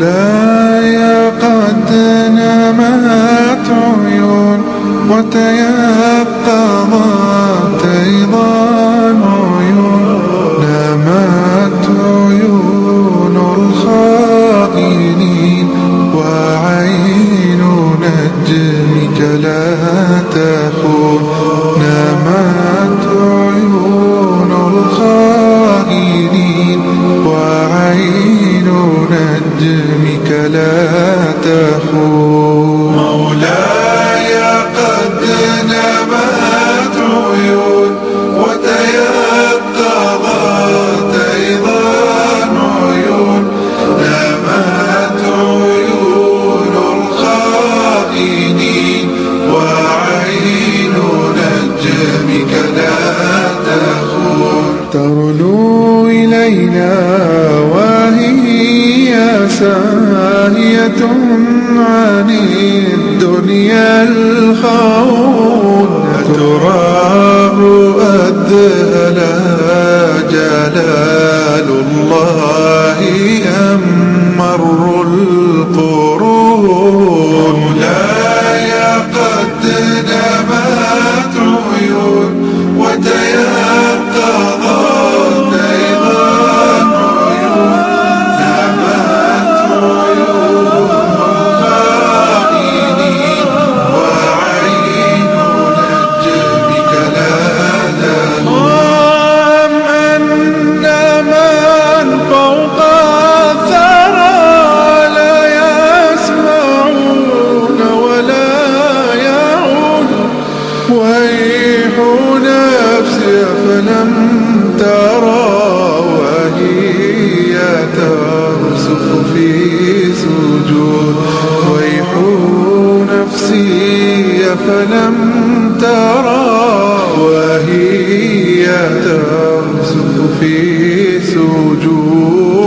مولاي قد نمت عيون وتيقظت أيضا عيون. نمت عيون الخائنين وعين نجمك لا نجمك لا تخون مولاي قد نمت عيون وتيقظت أيضا عيون. نمت عيون الخائنين وعين نجمك لا تخون. ترنو إلينا ساهية عن الدنيا الخون تراه أذهلا جلال لم ترى وهي ترسخ في سجود. ويح نفسي فلم ترى وهي ترسخ في سجود.